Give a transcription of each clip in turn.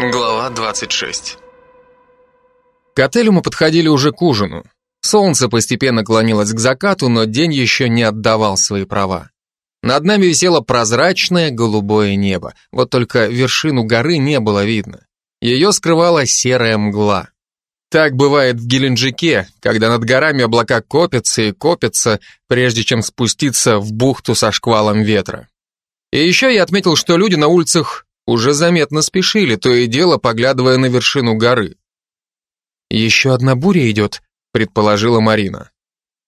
Глава 26 К отелю мы подходили уже к ужину. Солнце постепенно клонилось к закату, но день еще не отдавал свои права. Над нами висело прозрачное голубое небо, вот только вершину горы не было видно. Ее скрывала серая мгла. Так бывает в Геленджике, когда над горами облака копятся и копятся, прежде чем спуститься в бухту со шквалом ветра. И еще я отметил, что люди на улицах уже заметно спешили, то и дело поглядывая на вершину горы. «Еще одна буря идет», — предположила Марина.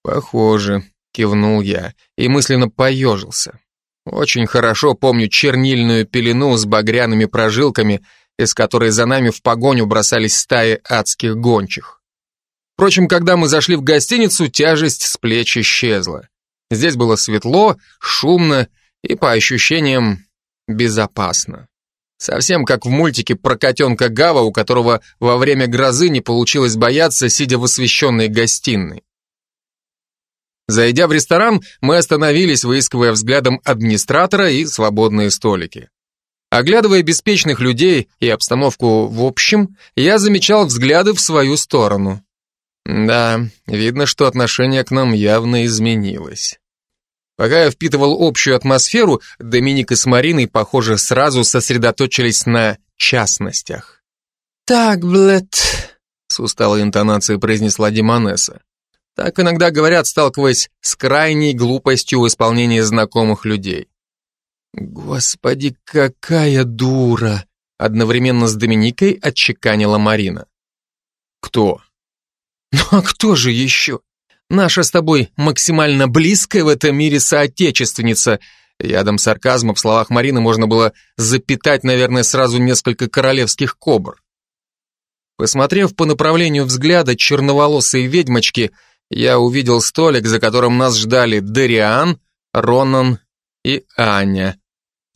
«Похоже», — кивнул я и мысленно поежился. Очень хорошо помню чернильную пелену с багряными прожилками, из которой за нами в погоню бросались стаи адских гончих. Впрочем, когда мы зашли в гостиницу, тяжесть с плеч исчезла. Здесь было светло, шумно и, по ощущениям, безопасно. Совсем как в мультике про котенка Гава, у которого во время грозы не получилось бояться, сидя в освещенной гостиной. Зайдя в ресторан, мы остановились, выискивая взглядом администратора и свободные столики. Оглядывая беспечных людей и обстановку в общем, я замечал взгляды в свою сторону. Да, видно, что отношение к нам явно изменилось. Пока я впитывал общую атмосферу, Доминик и с Мариной, похоже, сразу сосредоточились на частностях. «Так, блэд», — с усталой интонацией произнесла Димонеса. Так иногда говорят, сталкиваясь с крайней глупостью в исполнении знакомых людей. «Господи, какая дура!» Одновременно с Доминикой отчеканила Марина. «Кто?» «Ну а кто же еще? Наша с тобой максимально близкая в этом мире соотечественница. Ядом сарказма в словах Марины можно было запитать, наверное, сразу несколько королевских кобр. Посмотрев по направлению взгляда черноволосой ведьмочки, я увидел столик, за которым нас ждали Дариан, Ронан и Аня,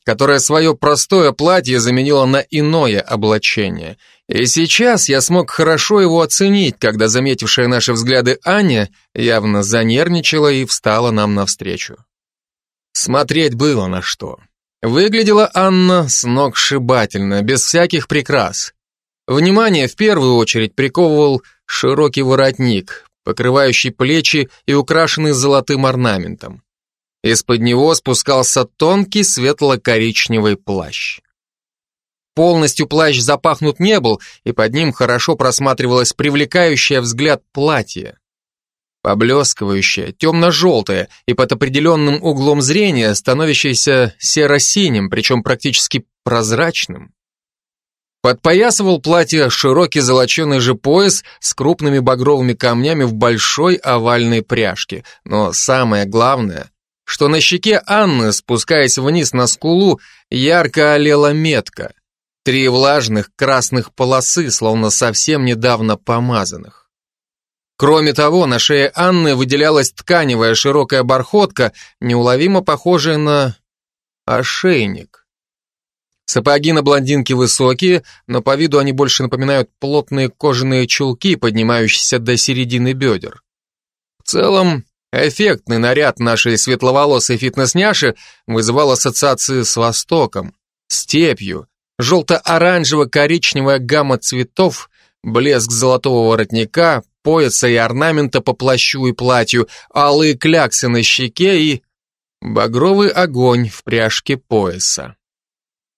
которая свое простое платье заменила на иное облачение – и сейчас я смог хорошо его оценить, когда заметившая наши взгляды Аня явно занервничала и встала нам навстречу. Смотреть было на что. Выглядела Анна сногсшибательно, без всяких прикрас. Внимание в первую очередь приковывал широкий воротник, покрывающий плечи и украшенный золотым орнаментом. Из-под него спускался тонкий светло-коричневый плащ. Полностью плащ запахнут не был, и под ним хорошо просматривалось привлекающее взгляд платье. Поблескивающее, темно-желтое и под определенным углом зрения становящееся серо-синим, причем практически прозрачным. Подпоясывал платье широкий золоченый же пояс с крупными багровыми камнями в большой овальной пряжке. Но самое главное, что на щеке Анны, спускаясь вниз на скулу, ярко олела метка – Три влажных красных полосы, словно совсем недавно помазанных. Кроме того, на шее Анны выделялась тканевая широкая бархотка, неуловимо похожая на ошейник. Сапоги на блондинке высокие, но по виду они больше напоминают плотные кожаные чулки, поднимающиеся до середины бедер. В целом, эффектный наряд нашей светловолосой фитнес-няши вызывал ассоциации с Востоком, степью, желто-оранжево-коричневая гамма цветов, блеск золотого воротника, пояса и орнамента по плащу и платью, алые кляксы на щеке и багровый огонь в пряжке пояса.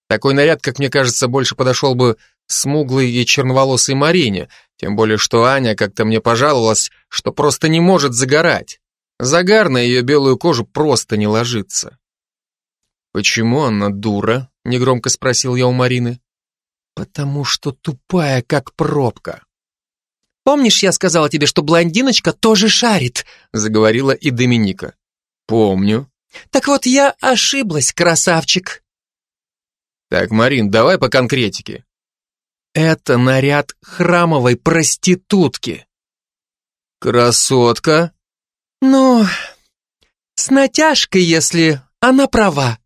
Такой наряд, как мне кажется, больше подошел бы смуглой и черноволосой Марине, тем более что Аня как-то мне пожаловалась, что просто не может загорать. Загар на ее белую кожу просто не ложится. Почему она дура? Негромко спросил я у Марины. Потому что тупая, как пробка. Помнишь, я сказала тебе, что блондиночка тоже шарит? Заговорила и Доминика. Помню. Так вот, я ошиблась, красавчик. Так, Марин, давай по конкретике. Это наряд храмовой проститутки. Красотка? Ну, с натяжкой, если она права.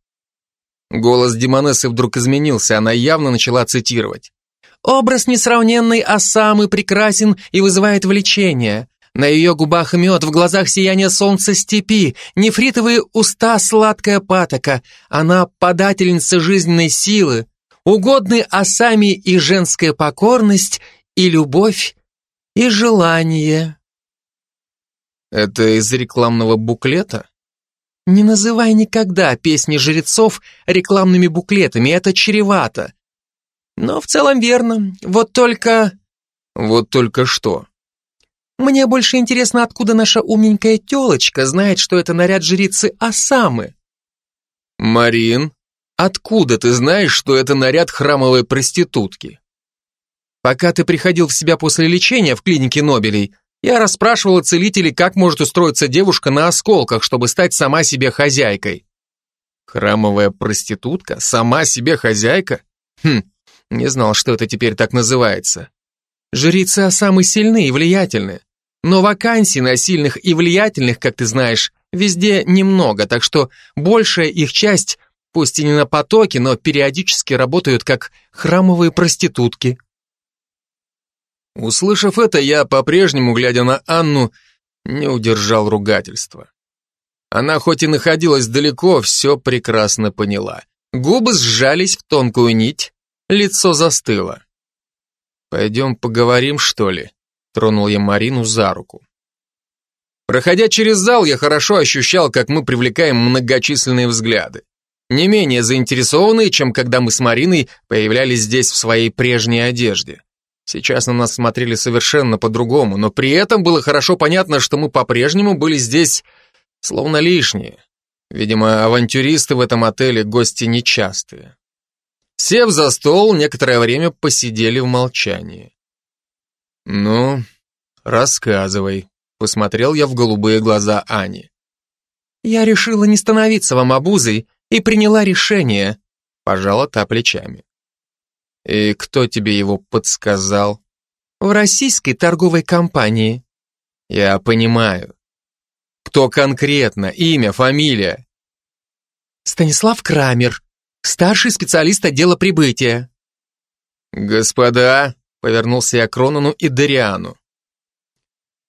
Голос Демонессы вдруг изменился, она явно начала цитировать. «Образ несравненный, а самый прекрасен и вызывает влечение. На ее губах мед, в глазах сияние солнца степи, нефритовые уста сладкая патока. Она подательница жизненной силы. угодны осами и женская покорность, и любовь, и желание. Это из рекламного буклета? Не называй никогда песни жрецов рекламными буклетами, это чревато. Но в целом верно, вот только... Вот только что? Мне больше интересно, откуда наша умненькая телочка знает, что это наряд жрицы Асамы. Марин, откуда ты знаешь, что это наряд храмовой проститутки? Пока ты приходил в себя после лечения в клинике Нобелей, я расспрашивала целителей, как может устроиться девушка на осколках, чтобы стать сама себе хозяйкой. Храмовая проститутка? Сама себе хозяйка? Хм, не знал, что это теперь так называется. Жрицы самые сильны и влиятельны. Но вакансий на сильных и влиятельных, как ты знаешь, везде немного, так что большая их часть, пусть и не на потоке, но периодически работают как храмовые проститутки. Услышав это, я, по-прежнему, глядя на Анну, не удержал ругательства. Она хоть и находилась далеко, все прекрасно поняла. Губы сжались в тонкую нить, лицо застыло. «Пойдем поговорим, что ли?» Тронул я Марину за руку. Проходя через зал, я хорошо ощущал, как мы привлекаем многочисленные взгляды. Не менее заинтересованные, чем когда мы с Мариной появлялись здесь в своей прежней одежде. Сейчас на нас смотрели совершенно по-другому, но при этом было хорошо понятно, что мы по-прежнему были здесь словно лишние. Видимо, авантюристы в этом отеле гости нечастые. Сев за стол, некоторое время посидели в молчании. «Ну, рассказывай», — посмотрел я в голубые глаза Ани. «Я решила не становиться вам обузой и приняла решение», — пожала та плечами. «И кто тебе его подсказал?» «В российской торговой компании». «Я понимаю. Кто конкретно? Имя, фамилия?» «Станислав Крамер, старший специалист отдела прибытия». «Господа», — повернулся я к Ронану и Дариану.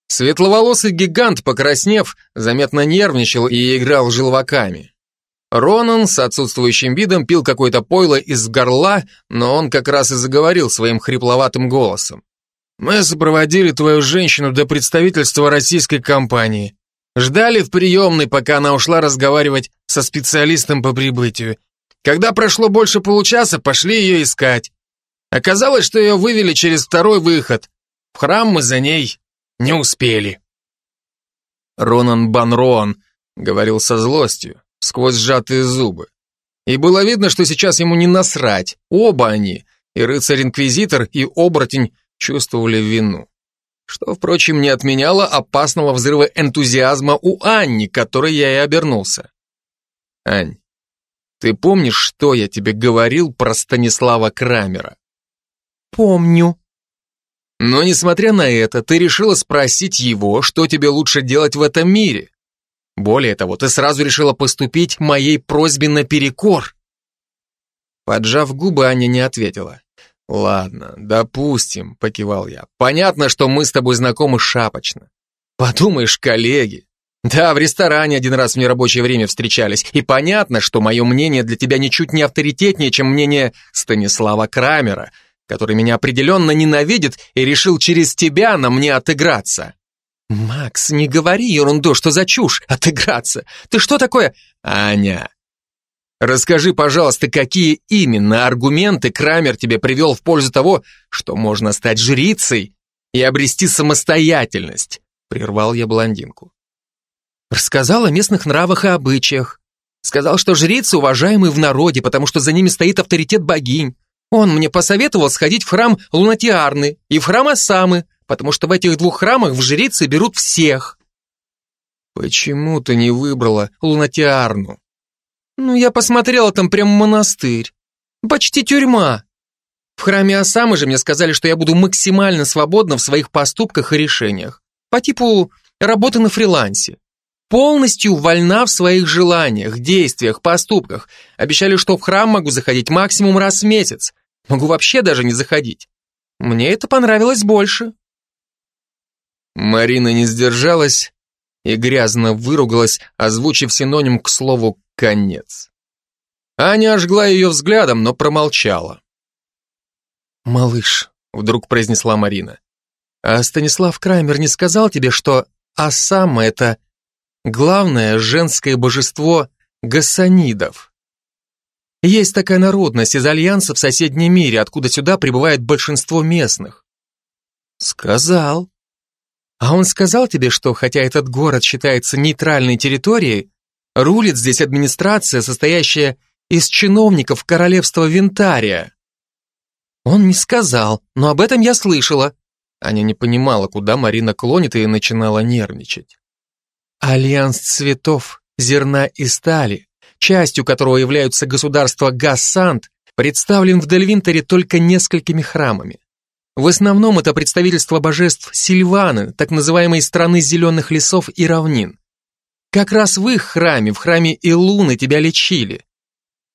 Светловолосый гигант, покраснев, заметно нервничал и играл желваками. Ронан с отсутствующим видом пил какое-то пойло из горла, но он как раз и заговорил своим хрипловатым голосом. «Мы сопроводили твою женщину до представительства российской компании. Ждали в приемной, пока она ушла разговаривать со специалистом по прибытию. Когда прошло больше получаса, пошли ее искать. Оказалось, что ее вывели через второй выход. В храм мы за ней не успели». Ронан Банроан говорил со злостью сквозь сжатые зубы. И было видно, что сейчас ему не насрать. Оба они, и рыцарь-инквизитор, и оборотень, чувствовали вину. Что, впрочем, не отменяло опасного взрыва энтузиазма у Анни, которой я и обернулся. Ань, ты помнишь, что я тебе говорил про Станислава Крамера? Помню. Но, несмотря на это, ты решила спросить его, что тебе лучше делать в этом мире. Более того, ты сразу решила поступить моей просьбе наперекор. Поджав губы, Аня не ответила. «Ладно, допустим», — покивал я. «Понятно, что мы с тобой знакомы шапочно. Подумаешь, коллеги. Да, в ресторане один раз в нерабочее время встречались, и понятно, что мое мнение для тебя ничуть не авторитетнее, чем мнение Станислава Крамера, который меня определенно ненавидит и решил через тебя на мне отыграться». «Макс, не говори ерунду, что за чушь, отыграться. Ты что такое?» «Аня, расскажи, пожалуйста, какие именно аргументы Крамер тебе привел в пользу того, что можно стать жрицей и обрести самостоятельность?» Прервал я блондинку. Рассказал о местных нравах и обычаях. Сказал, что жрицы уважаемы в народе, потому что за ними стоит авторитет богинь. Он мне посоветовал сходить в храм Лунатиарны и в храм Асамы, потому что в этих двух храмах в жрицы берут всех. Почему ты не выбрала Лунатиарну? Ну, я посмотрела там прям монастырь. Почти тюрьма. В храме Осамы же мне сказали, что я буду максимально свободна в своих поступках и решениях. По типу работы на фрилансе. Полностью вольна в своих желаниях, действиях, поступках. Обещали, что в храм могу заходить максимум раз в месяц. Могу вообще даже не заходить. Мне это понравилось больше. Марина не сдержалась и грязно выругалась, озвучив синоним к слову «конец». Аня ожгла ее взглядом, но промолчала. Малыш, вдруг произнесла Марина, а Станислав Краймер не сказал тебе, что Асама — это главное женское божество гасанидов? Есть такая народность из Альянса в соседнем мире, откуда сюда прибывает большинство местных. Сказал. А он сказал тебе, что хотя этот город считается нейтральной территорией, рулит здесь администрация, состоящая из чиновников королевства Винтария. Он не сказал, но об этом я слышала. Аня не понимала, куда Марина клонит и начинала нервничать. Альянс цветов, зерна и стали, частью которого являются государства Гассант, представлен в Дельвинтере только несколькими храмами. В основном это представительство божеств Сильваны, так называемой страны зеленых лесов и равнин. Как раз в их храме, в храме Илуны тебя лечили.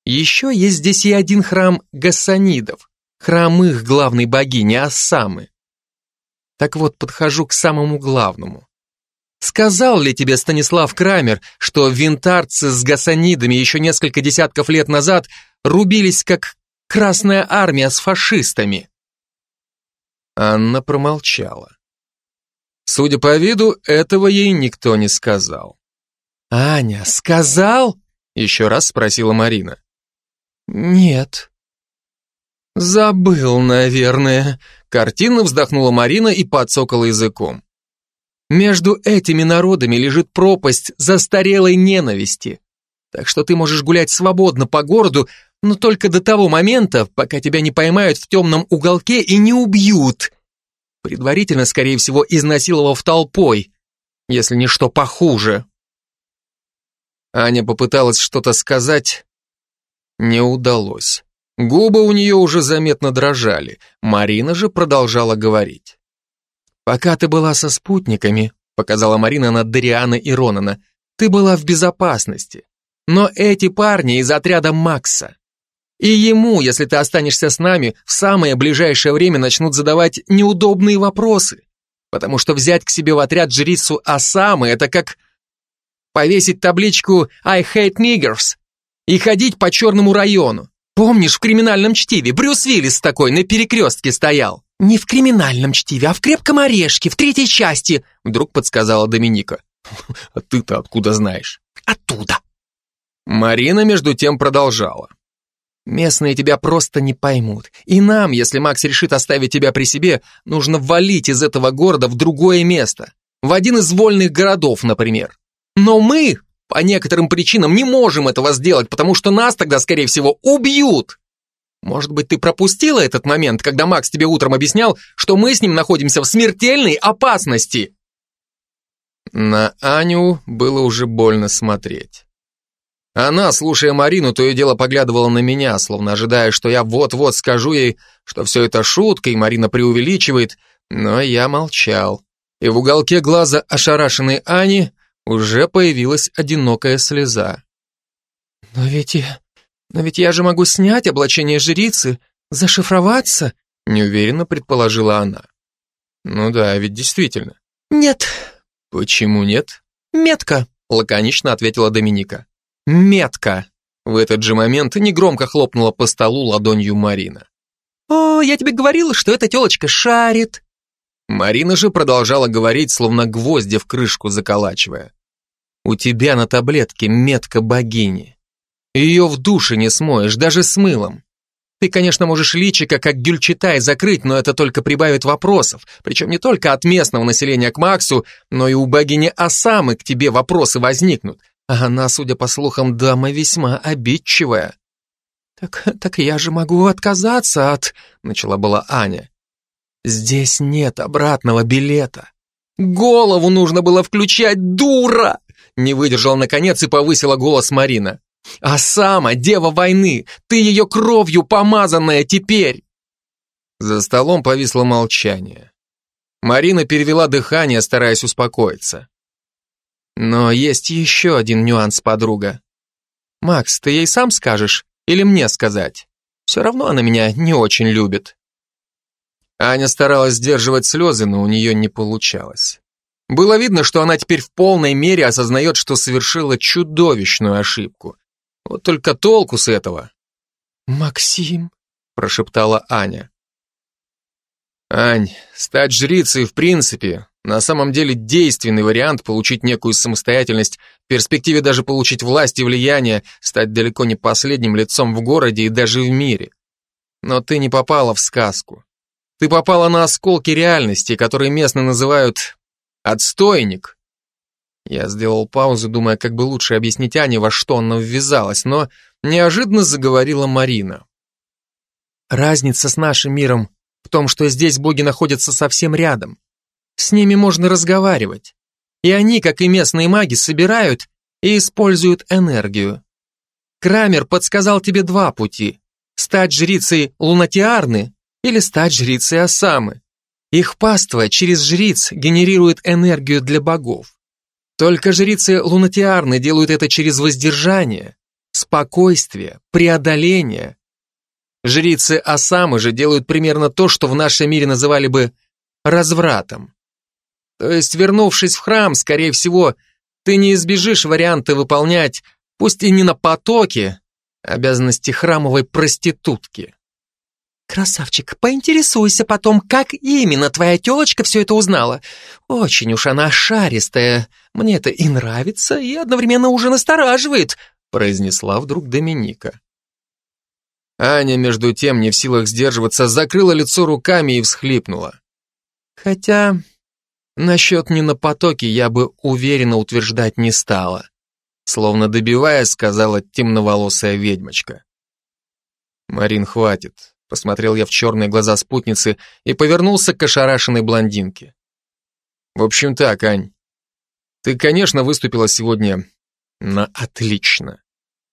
Еще есть здесь и один храм Гассанидов, храм их главной богини Ассамы. Так вот, подхожу к самому главному. Сказал ли тебе Станислав Крамер, что винтарцы с гасанидами еще несколько десятков лет назад рубились как Красная Армия с фашистами? Анна промолчала. Судя по виду, этого ей никто не сказал. «Аня, сказал?» — еще раз спросила Марина. «Нет». «Забыл, наверное», — картинно вздохнула Марина и подсокала языком. «Между этими народами лежит пропасть застарелой ненависти. Так что ты можешь гулять свободно по городу, но только до того момента, пока тебя не поймают в темном уголке и не убьют. Предварительно, скорее всего, изнасиловав толпой, если не что похуже». Аня попыталась что-то сказать, не удалось. Губы у нее уже заметно дрожали. Марина же продолжала говорить. «Пока ты была со спутниками», — показала Марина на Дариана и Ронана, «ты была в безопасности. Но эти парни из отряда Макса. И ему, если ты останешься с нами, в самое ближайшее время начнут задавать неудобные вопросы. Потому что взять к себе в отряд жрицу Асамы — это как повесить табличку «I hate niggers» и ходить по черному району. Помнишь, в криминальном чтиве Брюс Виллис такой на перекрестке стоял? Не в криминальном чтиве, а в крепком орешке, в третьей части, вдруг подсказала Доминика. А ты-то откуда знаешь? Оттуда. Марина между тем продолжала. Местные тебя просто не поймут. И нам, если Макс решит оставить тебя при себе, нужно валить из этого города в другое место. В один из вольных городов, например. Но мы по некоторым причинам не можем этого сделать, потому что нас тогда, скорее всего, убьют. Может быть, ты пропустила этот момент, когда Макс тебе утром объяснял, что мы с ним находимся в смертельной опасности? На Аню было уже больно смотреть. Она, слушая Марину, то и дело поглядывала на меня, словно ожидая, что я вот-вот скажу ей, что все это шутка, и Марина преувеличивает, но я молчал. И в уголке глаза ошарашенной Ани уже появилась одинокая слеза. «Но ведь я... Но ведь я же могу снять облачение жрицы, зашифроваться», неуверенно предположила она. «Ну да, ведь действительно». «Нет». «Почему нет?» «Метка», лаконично ответила Доминика. «Метка». В этот же момент негромко хлопнула по столу ладонью Марина. «О, я тебе говорила, что эта телочка шарит». Марина же продолжала говорить, словно гвозди в крышку заколачивая. У тебя на таблетке метка богини. Ее в душе не смоешь, даже с мылом. Ты, конечно, можешь личика как Гюльчатай закрыть, но это только прибавит вопросов, причем не только от местного населения к Максу, но и у богини Асамы к тебе вопросы возникнут. А она, судя по слухам, дама весьма обидчивая. «Так, так я же могу отказаться от...» — начала была Аня. «Здесь нет обратного билета. Голову нужно было включать, дура!» Не выдержал наконец и повысила голос Марина. «А сама, дева войны, ты ее кровью помазанная теперь!» За столом повисло молчание. Марина перевела дыхание, стараясь успокоиться. Но есть еще один нюанс, подруга. Макс, ты ей сам скажешь или мне сказать? Все равно она меня не очень любит. Аня старалась сдерживать слезы, но у нее не получалось. Было видно, что она теперь в полной мере осознает, что совершила чудовищную ошибку. Вот только толку с этого. «Максим», — прошептала Аня. Ань, стать жрицей в принципе, на самом деле действенный вариант получить некую самостоятельность, в перспективе даже получить власть и влияние, стать далеко не последним лицом в городе и даже в мире. Но ты не попала в сказку. Ты попала на осколки реальности, которые местно называют «отстойник». Я сделал паузу, думая, как бы лучше объяснить Ане, во что она ввязалась, но неожиданно заговорила Марина. Разница с нашим миром в том, что здесь боги находятся совсем рядом. С ними можно разговаривать. И они, как и местные маги, собирают и используют энергию. Крамер подсказал тебе два пути. Стать жрицей Лунатиарны или стать жрицей Осамы. Их паства через жриц генерирует энергию для богов. Только жрицы Лунатиарны делают это через воздержание, спокойствие, преодоление. Жрицы Осамы же делают примерно то, что в нашем мире называли бы развратом. То есть, вернувшись в храм, скорее всего, ты не избежишь варианта выполнять, пусть и не на потоке, обязанности храмовой проститутки. Красавчик, поинтересуйся потом, как именно твоя телочка все это узнала. Очень уж она шаристая. Мне это и нравится, и одновременно уже настораживает, произнесла вдруг Доминика. Аня, между тем, не в силах сдерживаться, закрыла лицо руками и всхлипнула. Хотя Насчет не на потоке я бы уверенно утверждать не стала. Словно добиваясь, сказала темноволосая ведьмочка. Марин, хватит. Посмотрел я в черные глаза спутницы и повернулся к ошарашенной блондинке. В общем так, Ань, ты, конечно, выступила сегодня на отлично.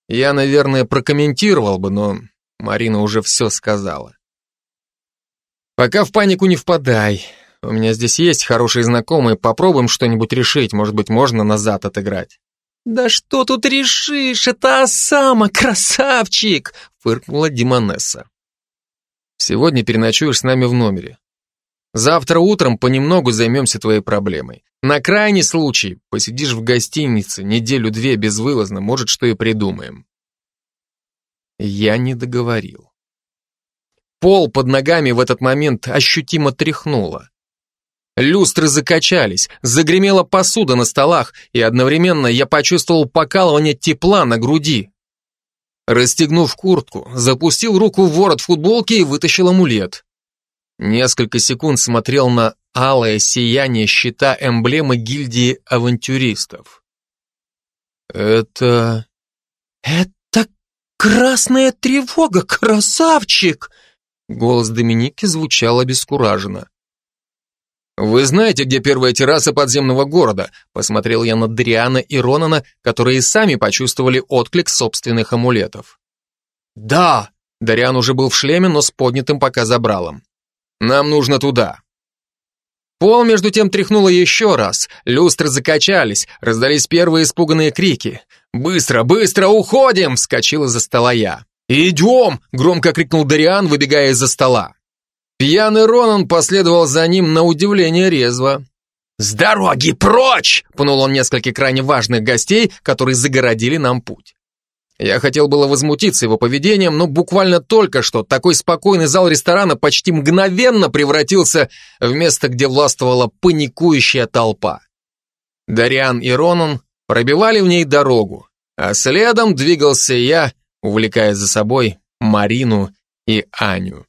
Я, наверное, прокомментировал бы, но Марина уже все сказала. Пока в панику не впадай. У меня здесь есть хорошие знакомые, попробуем что-нибудь решить, может быть, можно назад отыграть. «Да что тут решишь? Это Осама, красавчик!» — фыркнула Димонесса. «Сегодня переночуешь с нами в номере. Завтра утром понемногу займемся твоей проблемой. На крайний случай посидишь в гостинице неделю-две безвылазно, может, что и придумаем». Я не договорил. Пол под ногами в этот момент ощутимо тряхнуло. Люстры закачались, загремела посуда на столах, и одновременно я почувствовал покалывание тепла на груди. Расстегнув куртку, запустил руку в ворот футболки и вытащил амулет. Несколько секунд смотрел на алое сияние щита эмблемы гильдии авантюристов. Это... Это красная тревога, красавчик! Голос Доминики звучал обескураженно. «Вы знаете, где первая терраса подземного города?» Посмотрел я на Дриана и Ронана, которые сами почувствовали отклик собственных амулетов. «Да!» Дариан уже был в шлеме, но с поднятым пока забралом. «Нам нужно туда». Пол, между тем, тряхнуло еще раз. Люстры закачались, раздались первые испуганные крики. «Быстро, быстро, уходим!» — вскочил из-за стола я. «Идем!» — громко крикнул Дариан, выбегая из-за стола. Пьяный Ронан последовал за ним на удивление резво. «С дороги прочь!» — пнул он несколько крайне важных гостей, которые загородили нам путь. Я хотел было возмутиться его поведением, но буквально только что такой спокойный зал ресторана почти мгновенно превратился в место, где властвовала паникующая толпа. Дариан и Ронан пробивали в ней дорогу, а следом двигался я, увлекая за собой Марину и Аню.